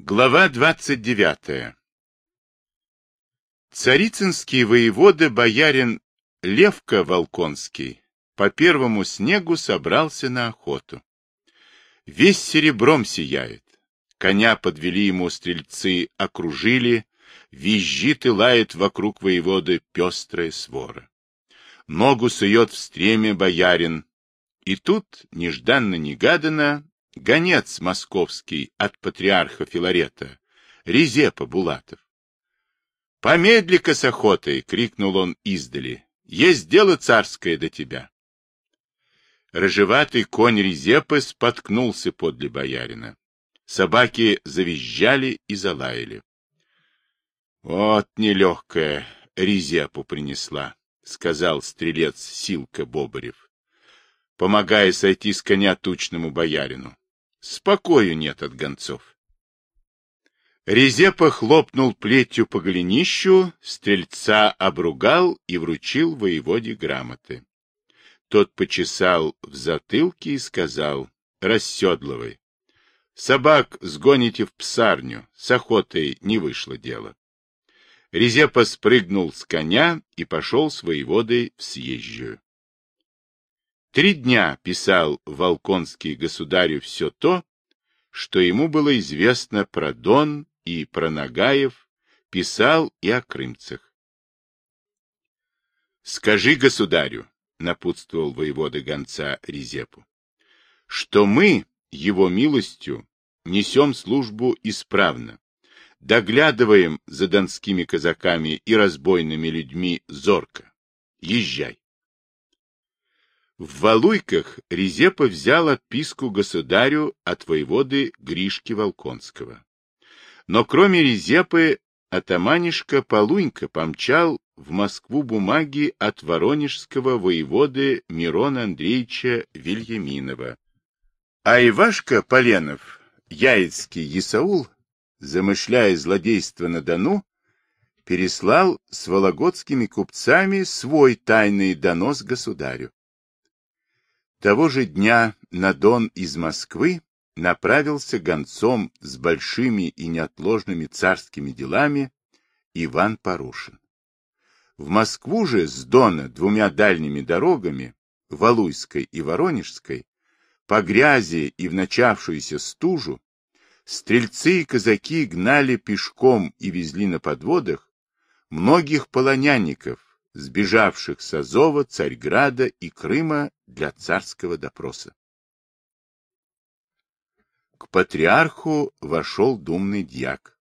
Глава 29. Царицынский воевода боярин Левка Волконский по первому снегу собрался на охоту. Весь серебром сияет. Коня подвели ему стрельцы, окружили, визжит и лает вокруг воеводы пестрая свора. Ногу сует в стреме боярин, и тут, нежданно-негаданно, гонец московский от патриарха Филарета, Резепа Булатов. «Помедли-ка с охотой!» — крикнул он издали. «Есть дело царское до тебя!» Рыжеватый конь Резепы споткнулся подле боярина. Собаки завизжали и залаяли. «Вот нелегкая Резепу принесла», — сказал стрелец Силка Бобарев, помогая сойти с коня тучному боярину. Спокою нет от гонцов. Резепа хлопнул плетью по голенищу, стрельца обругал и вручил воеводе грамоты. Тот почесал в затылке и сказал, расседлывай. Собак сгоните в псарню, с охотой не вышло дело. Резепа спрыгнул с коня и пошел с воеводой в съезжую. Три дня писал Волконский государю все то, что ему было известно про Дон и про Нагаев, писал и о крымцах. «Скажи государю», — напутствовал воевода гонца Резепу, — «что мы, его милостью, несем службу исправно, доглядываем за донскими казаками и разбойными людьми зорко. Езжай». В Валуйках Резепа взял отписку государю от воеводы Гришки Волконского. Но кроме Резепы, атаманишка Полунька помчал в Москву бумаги от воронежского воеводы Мирона Андреевича Вильяминова. А Ивашка Поленов, Яицкий Исаул, замышляя злодейство на Дону, переслал с вологодскими купцами свой тайный донос государю. Того же дня на Дон из Москвы направился гонцом с большими и неотложными царскими делами Иван Порушин. В Москву же с Дона двумя дальними дорогами, Валуйской и Воронежской, по грязи и в начавшуюся стужу, стрельцы и казаки гнали пешком и везли на подводах многих полонянников, сбежавших с Азова, Царьграда и Крыма для царского допроса. К патриарху вошел думный дьяк.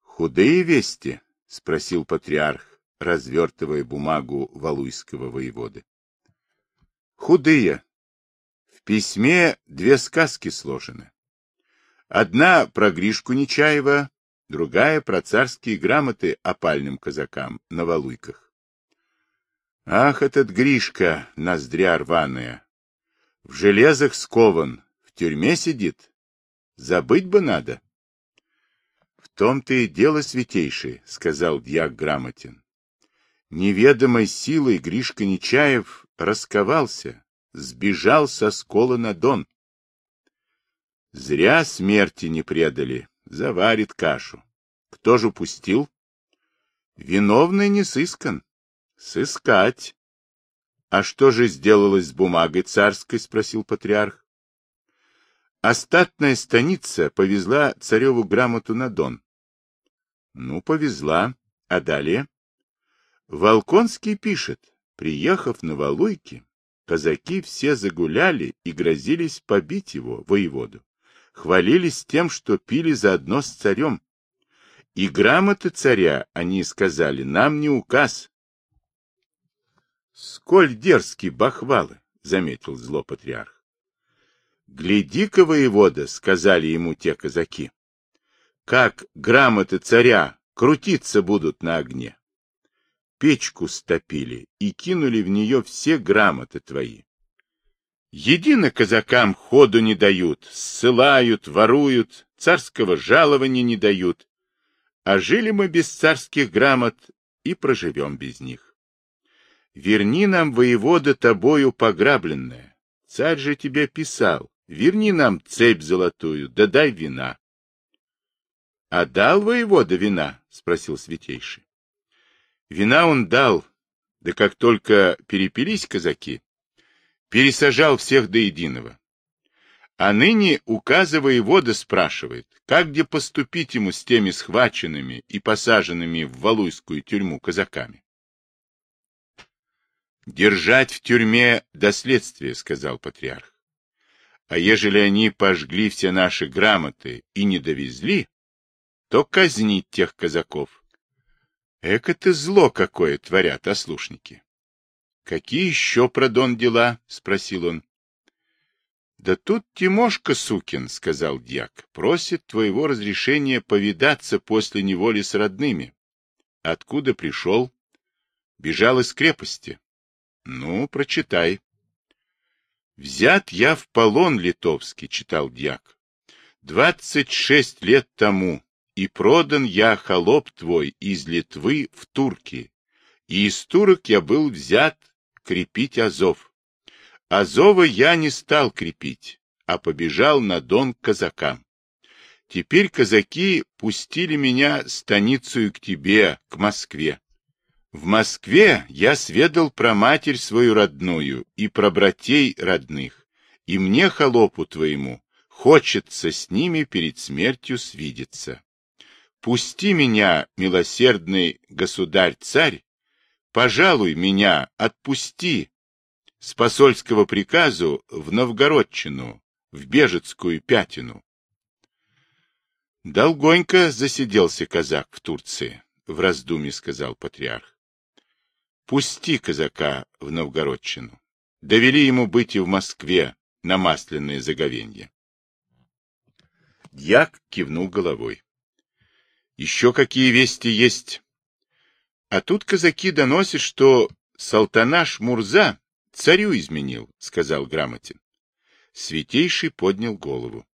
«Худые вести?» — спросил патриарх, развертывая бумагу валуйского воеводы. «Худые. В письме две сказки сложены. Одна про Гришку Нечаева, другая про царские грамоты опальным казакам на валуйках. Ах, этот Гришка, ноздря рваная! В железах скован, в тюрьме сидит. Забыть бы надо. В том-то и дело святейший, — сказал дьяк Грамотин. Неведомой силой Гришка Нечаев расковался, сбежал со скола на дон. Зря смерти не предали, заварит кашу. Кто же упустил? Виновный не сыскан. Сыскать. А что же сделалось с бумагой царской? Спросил патриарх. Остатная станица повезла цареву грамоту на Дон. Ну, повезла. А далее? Волконский пишет, приехав на Валуйки, казаки все загуляли и грозились побить его, воеводу хвалились тем, что пили заодно с царем. И грамоты царя, они сказали, нам не указ. Сколь дерзкие бахвалы, заметил зло патриарх. Гляди-ка, воевода, сказали ему те казаки, как грамоты царя крутиться будут на огне. Печку стопили и кинули в нее все грамоты твои. Едино казакам ходу не дают, ссылают, воруют, царского жалования не дают. А жили мы без царских грамот и проживем без них. Верни нам, воевода, тобою пограбленное. Царь же тебе писал, верни нам цепь золотую, да дай вина. — А дал воевода вина? — спросил святейший. Вина он дал, да как только перепились казаки, пересажал всех до единого. А ныне указа воевода спрашивает, как где поступить ему с теми схваченными и посаженными в Валуйскую тюрьму казаками. «Держать в тюрьме до следствия», — сказал патриарх. «А ежели они пожгли все наши грамоты и не довезли, то казнить тех казаков. Эко ты зло какое творят ослушники. — Какие еще, продон, дела? — спросил он. — Да тут Тимошка Сукин, — сказал дьяк, — просит твоего разрешения повидаться после неволи с родными. Откуда пришел? Бежал из крепости. Ну, прочитай. Взят я в полон литовский, читал дьяк. Двадцать шесть лет тому и продан я, холоп твой, из Литвы в турки, и из турок я был взят крепить Азов. Азова я не стал крепить, а побежал на Дон к казакам. Теперь казаки пустили меня станицу к тебе, к Москве. В Москве я сведал про матерь свою родную и про братей родных, и мне, холопу твоему, хочется с ними перед смертью свидеться. Пусти меня, милосердный государь-царь, пожалуй, меня отпусти с посольского приказу в Новгородчину, в Бежецкую пятину. Долгонько засиделся казак в Турции, в раздумье сказал патриарх. Пусти казака в Новгородчину. Довели ему быть и в Москве на масляное заговенье. Дьяк кивнул головой. Еще какие вести есть? А тут казаки доносят, что Салтанаш Мурза царю изменил, сказал Грамотин. Святейший поднял голову.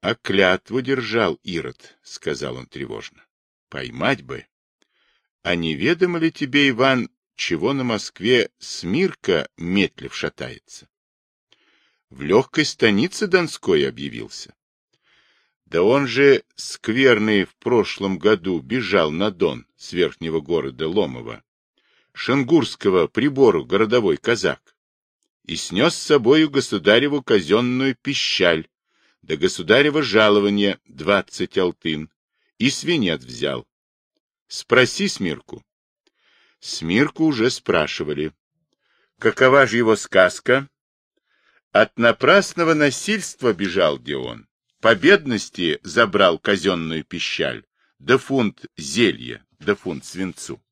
А клятву держал Ирод, сказал он тревожно. Поймать бы. А неведомо ли тебе, Иван, чего на Москве Смирка метлив шатается? В легкой станице Донской объявился. Да он же скверный в прошлом году бежал на Дон с верхнего города Ломова, шенгурского прибору городовой казак, и снес с собою государеву казенную пищаль, да государева жалование двадцать алтын, и свинец взял. Спроси Смирку. Смирку уже спрашивали. Какова же его сказка? От напрасного насильства бежал где он по бедности забрал казенную пищаль, да фунт зелья, да фунт свинцу.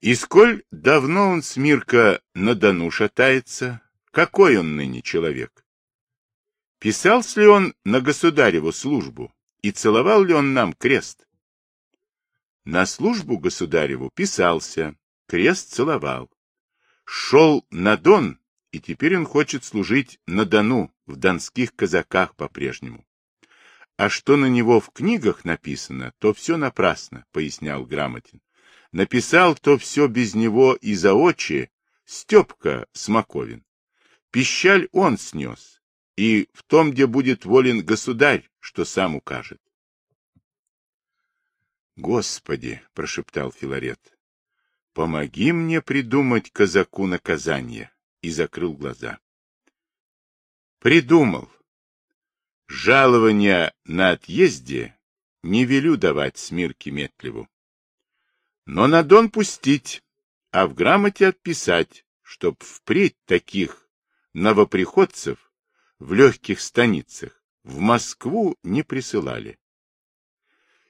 И сколь давно он с Мирка на Дону шатается, какой он ныне человек? Писался ли он на государеву службу и целовал ли он нам крест? На службу государеву писался, крест целовал. Шел на Дон и теперь он хочет служить на Дону, в донских казаках по-прежнему. А что на него в книгах написано, то все напрасно, пояснял Грамотин. Написал то все без него и за очи Степка Смоковин. Пищаль он снес, и в том, где будет волен государь, что сам укажет. Господи, прошептал Филарет, помоги мне придумать казаку наказание и закрыл глаза. Придумал. Жалования на отъезде не велю давать Смирке Метлеву. Но на Дон пустить, а в грамоте отписать, чтоб впредь таких новоприходцев в легких станицах в Москву не присылали.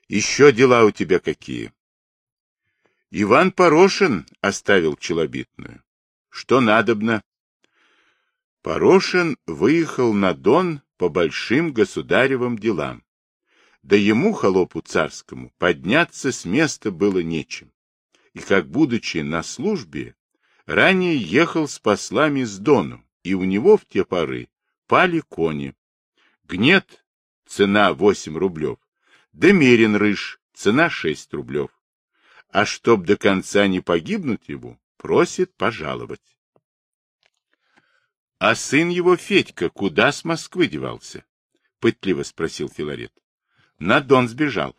Еще дела у тебя какие? Иван Порошин оставил челобитную. Что надобно? Порошин выехал на Дон по большим государевым делам. Да ему, холопу царскому, подняться с места было нечем. И как, будучи на службе, ранее ехал с послами с Дону, и у него в те поры пали кони. Гнет — цена восемь рублев, Демерин рыж — цена шесть рублев. А чтоб до конца не погибнуть его, просит пожаловать. — А сын его, Федька, куда с Москвы девался? — пытливо спросил Филарет. — На Дон сбежал.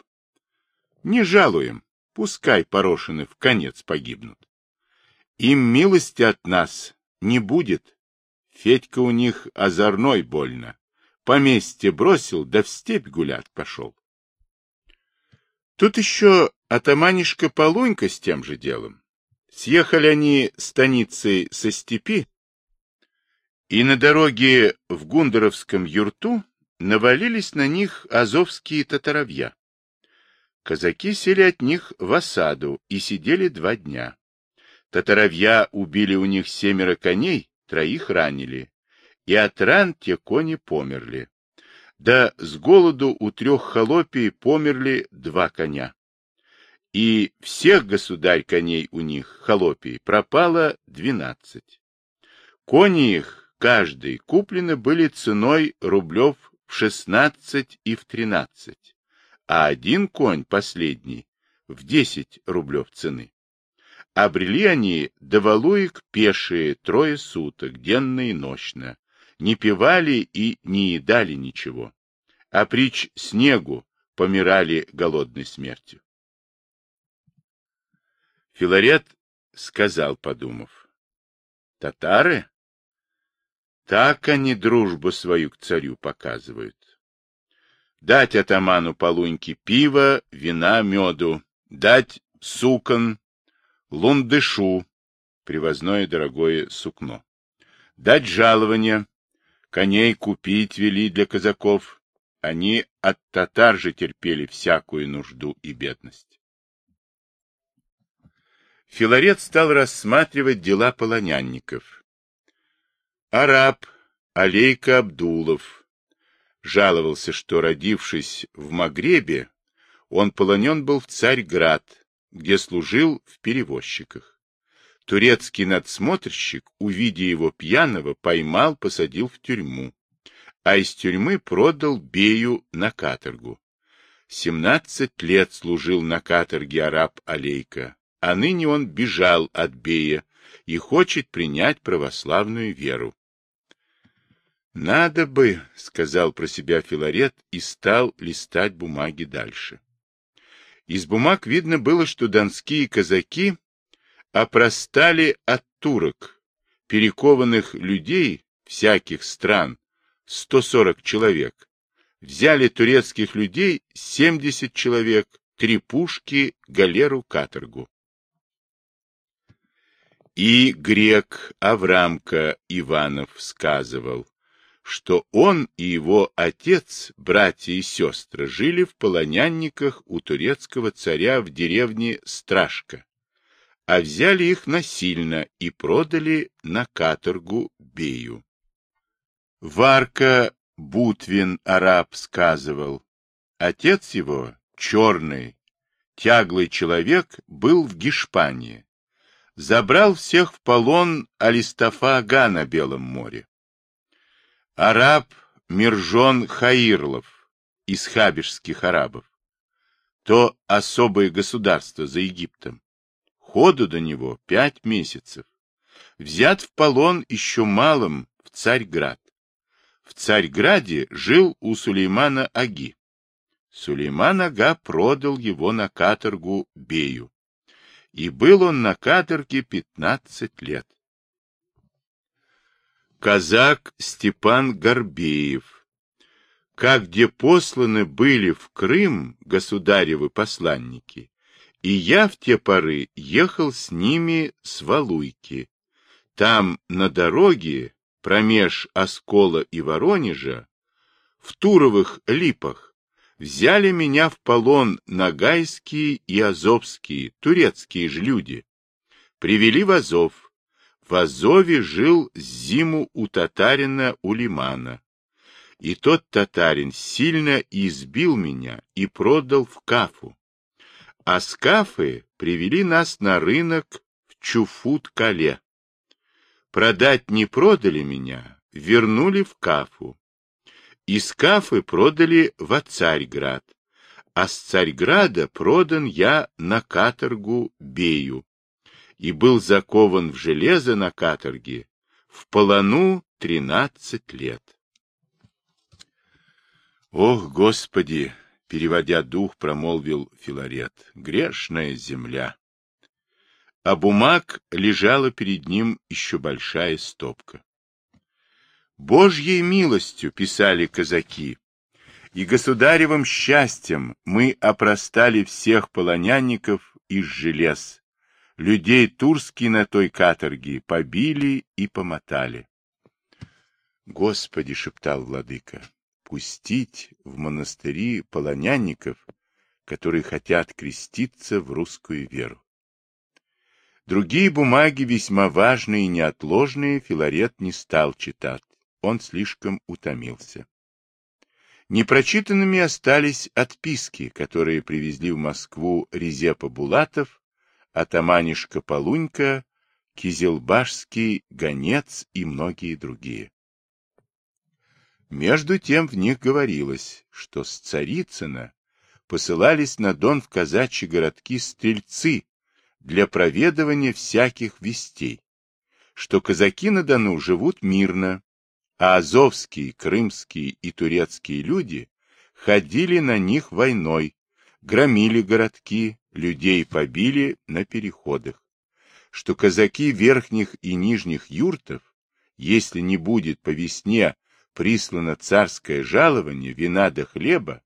Не жалуем, пускай порошины в конец погибнут. Им милости от нас не будет. Федька у них озорной больно. Поместье бросил, да в степь гулять пошел. Тут еще атаманишка Полунька с тем же делом. Съехали они станицей со степи, и на дороге в Гундеровском юрту навалились на них азовские татаровья. Казаки сели от них в осаду и сидели два дня. Татаровья убили у них семеро коней, троих ранили, и от ран те кони померли. Да с голоду у трех холопий померли два коня. И всех государь коней у них, холопий, пропало двенадцать. Кони их, каждый, куплены были ценой рублев в шестнадцать и в тринадцать, а один конь, последний, в десять рублев цены. Обрели они до Валуек пешие трое суток, денно и ночно, не пивали и не едали ничего, а прич снегу помирали голодной смертью. Филарет сказал, подумав, татары? Так они дружбу свою к царю показывают. Дать атаману полуньки пива, вина, меду, дать сукон, лундышу, привозное дорогое сукно, дать жалование, Коней купить вели для казаков. Они от татар же терпели всякую нужду и бедность. Филарет стал рассматривать дела полонянников. Араб Алейка Абдулов жаловался, что, родившись в Магребе, он полонен был в Царьград, где служил в перевозчиках. Турецкий надсмотрщик, увидя его пьяного, поймал, посадил в тюрьму, а из тюрьмы продал Бею на каторгу. Семнадцать лет служил на каторге араб Алейка, а ныне он бежал от Бея и хочет принять православную веру. «Надо бы», — сказал про себя Филарет и стал листать бумаги дальше. Из бумаг видно было, что донские казаки опростали от турок, перекованных людей всяких стран, 140 человек, взяли турецких людей 70 человек, три пушки, галеру, каторгу. И грек Аврамка Иванов сказывал, что он и его отец, братья и сестры, жили в полонянниках у турецкого царя в деревне Страшка а взяли их насильно и продали на каторгу Бею. Варка Бутвин араб сказывал, отец его, черный, тяглый человек, был в Гешпании. Забрал всех в полон Алистофа на Белом море. Араб Миржон Хаирлов из хабишских арабов. То особое государство за Египтом Ходу до него пять месяцев. Взят в полон еще малым в Царьград. В Царьграде жил у Сулеймана Аги. Сулейман Ага продал его на каторгу Бею. И был он на каторге пятнадцать лет. Казак Степан Горбеев. Как где посланы были в Крым государевы посланники, и я в те поры ехал с ними с Валуйки. Там, на дороге, промеж Оскола и Воронежа, в Туровых липах, взяли меня в полон нагайские и азовские, турецкие же люди. Привели в Азов. В Азове жил зиму у татарина Улимана. И тот татарин сильно избил меня и продал в Кафу а скафы привели нас на рынок в Чуфут-Кале. Продать не продали меня, вернули в Кафу. Из Кафы продали в Царьград, а с Царьграда продан я на каторгу Бею и был закован в железо на каторге в полону тринадцать лет. Ох, Господи! Переводя дух, промолвил Филарет. Грешная земля. А бумаг лежала перед ним еще большая стопка. Божьей милостью, писали казаки, и государевым счастьем мы опростали всех полонянников из желез. Людей турские на той каторге побили и помотали. Господи, шептал владыка, пустить в монастыри полонянников, которые хотят креститься в русскую веру. Другие бумаги, весьма важные и неотложные, Филарет не стал читать. Он слишком утомился. Непрочитанными остались отписки, которые привезли в Москву Резепа Булатов, Атаманишка Полунька, Кизелбашский гонец и многие другие. Между тем в них говорилось, что с Царицына посылались на Дон в казачьи городки стрельцы для проведывания всяких вестей, что казаки на Дону живут мирно, а азовские, крымские и турецкие люди ходили на них войной, громили городки, людей побили на переходах, что казаки верхних и нижних юртов, если не будет по весне прислано царское жалование, вина да хлеба,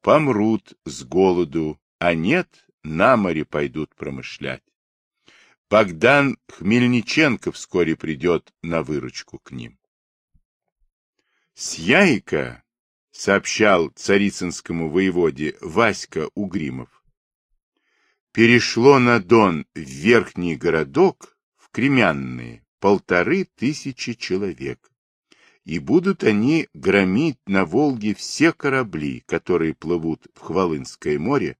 помрут с голоду, а нет, на море пойдут промышлять. Богдан Хмельниченко вскоре придет на выручку к ним. С Яйка, сообщал царицынскому воеводе Васька Угримов, перешло на Дон в верхний городок, в Кремянные, полторы тысячи человек. И будут они громить на Волге все корабли, которые плывут в Хвалынское море,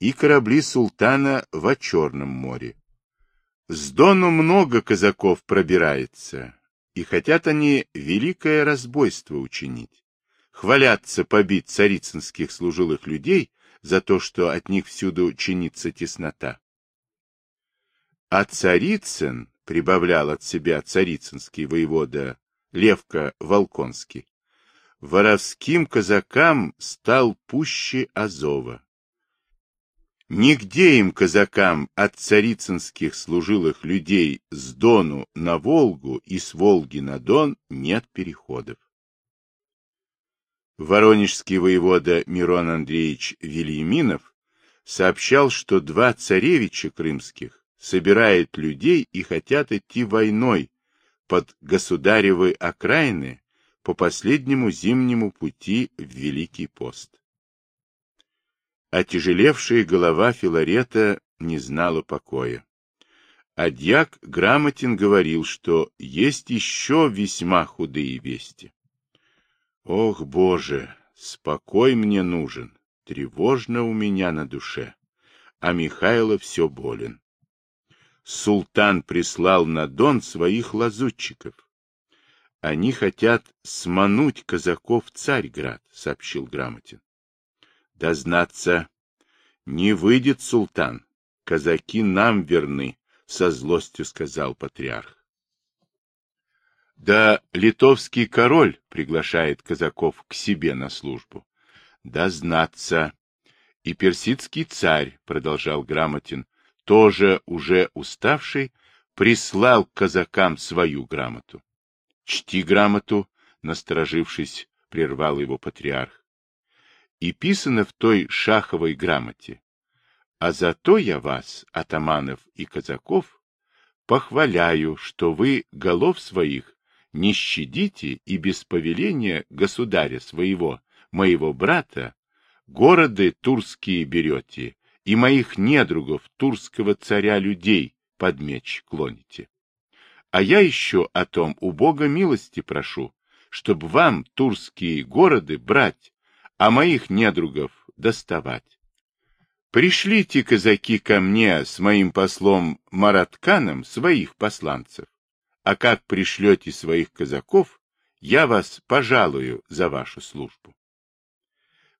и корабли султана в Черном море. С Дону много казаков пробирается, и хотят они великое разбойство учинить, хвалятся побить царицынских служилых людей за то, что от них всюду чинится теснота. А Царицын, прибавлял от себя царицынский воевода Левка Волконский, воровским казакам стал пуще Азова. Нигде им, казакам, от царицынских служилых людей с Дону на Волгу и с Волги на Дон нет переходов. Воронежский воевода Мирон Андреевич Вильяминов сообщал, что два царевича крымских собирают людей и хотят идти войной под государевы окраины по последнему зимнему пути в Великий пост. Отяжелевшая голова Филарета не знала покоя. А дьяк Грамотин говорил, что есть еще весьма худые вести. Ох, Боже, спокой мне нужен, тревожно у меня на душе, а Михайло все болен. Султан прислал на Дон своих лазутчиков. Они хотят смануть казаков Царьград, сообщил Грамотин. Дознаться не выйдет, султан. Казаки нам верны, со злостью сказал патриарх. Да литовский король приглашает казаков к себе на службу. Дознаться. И персидский царь, продолжал Грамотин, тоже уже уставший, прислал казакам свою грамоту. Чти грамоту, насторожившись, прервал его патриарх и писано в той шаховой грамоте. А зато я вас, атаманов и казаков, похваляю, что вы голов своих не щадите и без повеления государя своего, моего брата, города турские берете и моих недругов турского царя людей под меч клоните. А я еще о том у Бога милости прошу, чтобы вам турские города брать, а моих недругов доставать. Пришлите, казаки, ко мне с моим послом Маратканом своих посланцев, а как пришлете своих казаков, я вас пожалую за вашу службу.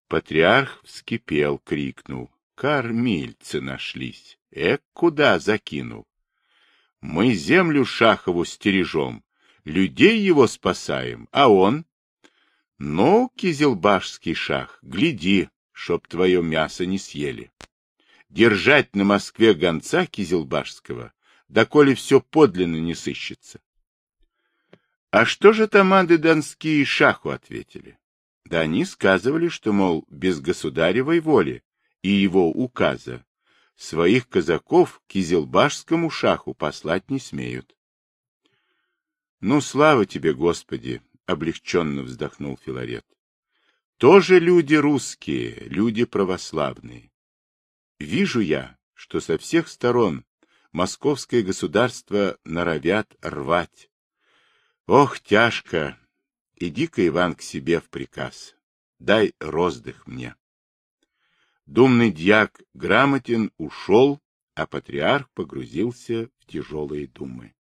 Патриарх вскипел, крикнул. Кормильцы нашлись. Эк, куда закинул? Мы землю Шахову стережем, людей его спасаем, а он ну, кизелбашский шах, гляди, чтоб твое мясо не съели. Держать на Москве гонца Кизелбашского, доколе все подлинно не сыщется. А что же тамады донские шаху ответили? Да они сказывали, что, мол, без государевой воли и его указа своих казаков к Кизелбашскому шаху послать не смеют. Ну, слава тебе, Господи, облегченно вздохнул Филарет. Тоже люди русские, люди православные. Вижу я, что со всех сторон московское государство норовят рвать. Ох, тяжко! Иди-ка, Иван, к себе в приказ. Дай роздых мне. Думный дьяк грамотен ушел, а патриарх погрузился в тяжелые думы.